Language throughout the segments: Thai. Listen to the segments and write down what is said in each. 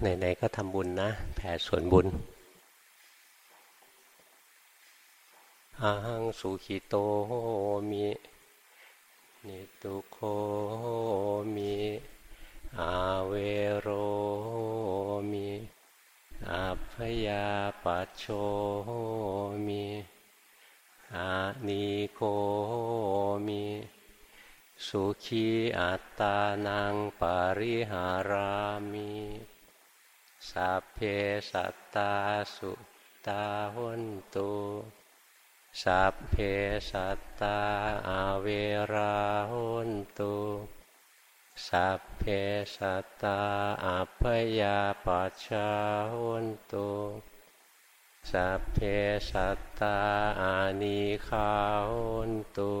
ไหนๆก็ทำบุญนะ แผ่ส่วนบุญ อาหังสุขิโตมินิตุโคมิอาเวโรมิอาพยาปัจโชมิอานิโกมิสุขีอัตตานังปาริหารามิ สัพเพสัตตาสุตาหุนตุสัพเพสัตตาอาเวราหุนตุสัพเพสัตตาอัพยาปัชชาหุนตุสัพเพสัตตาอานิคาหุนตุ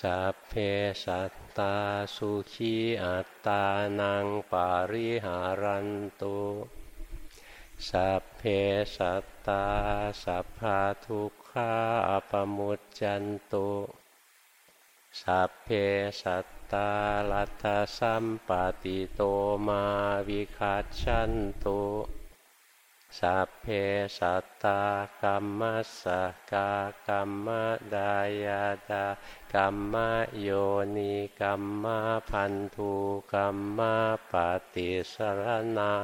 สัพเพสัตตาสุขีอัตตานังปาริหารันตุสัพเพสัตตาสัพพาทุกขาปมุจจันตุสัพเพสัตตาลัตถสัมปติโตมาวิคัตชันตุ สัพเพสัตตากรรมสกากรรมดายาดากรรมโยนิกรรมพันธุกรรมปฏิสรณา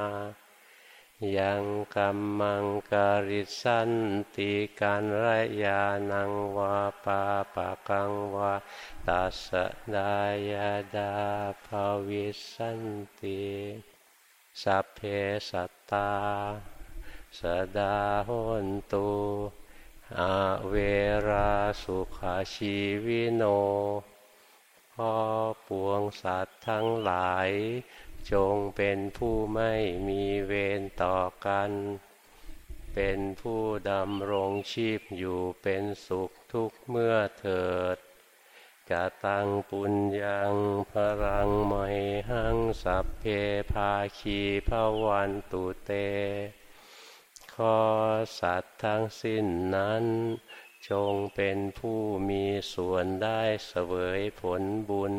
ยังกรรมังกริสันติการระยานังวาปาปะกังวาตัสดายาดาภาวิสันติสัพเพสัตตา สดาหนตุอาเวราสุขาชีวิโนพ่อปวงสัตว์ทั้งหลาย จงเป็นผู้ไม่มีเวรต่อกัน เป็นผู้ดำรงชีพอยู่เป็นสุขทุกเมื่อเถิดกะตังปุญญังพรังไมหังสัพเพภาคีพวันตุเต อสัตว์ทั้งสิ้นนั้น จงเป็นผู้มีส่วนได้เสวยผลบุญ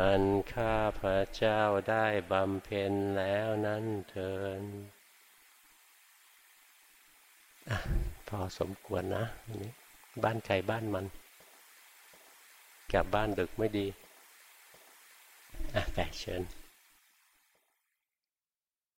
อันข้าพระเจ้าได้บำเพ็ญแล้วนั้นเถินพอสมควรนะนี้บ้านใครบ้านมัน กลับบ้านดึกไม่ดี อะแปเชิญ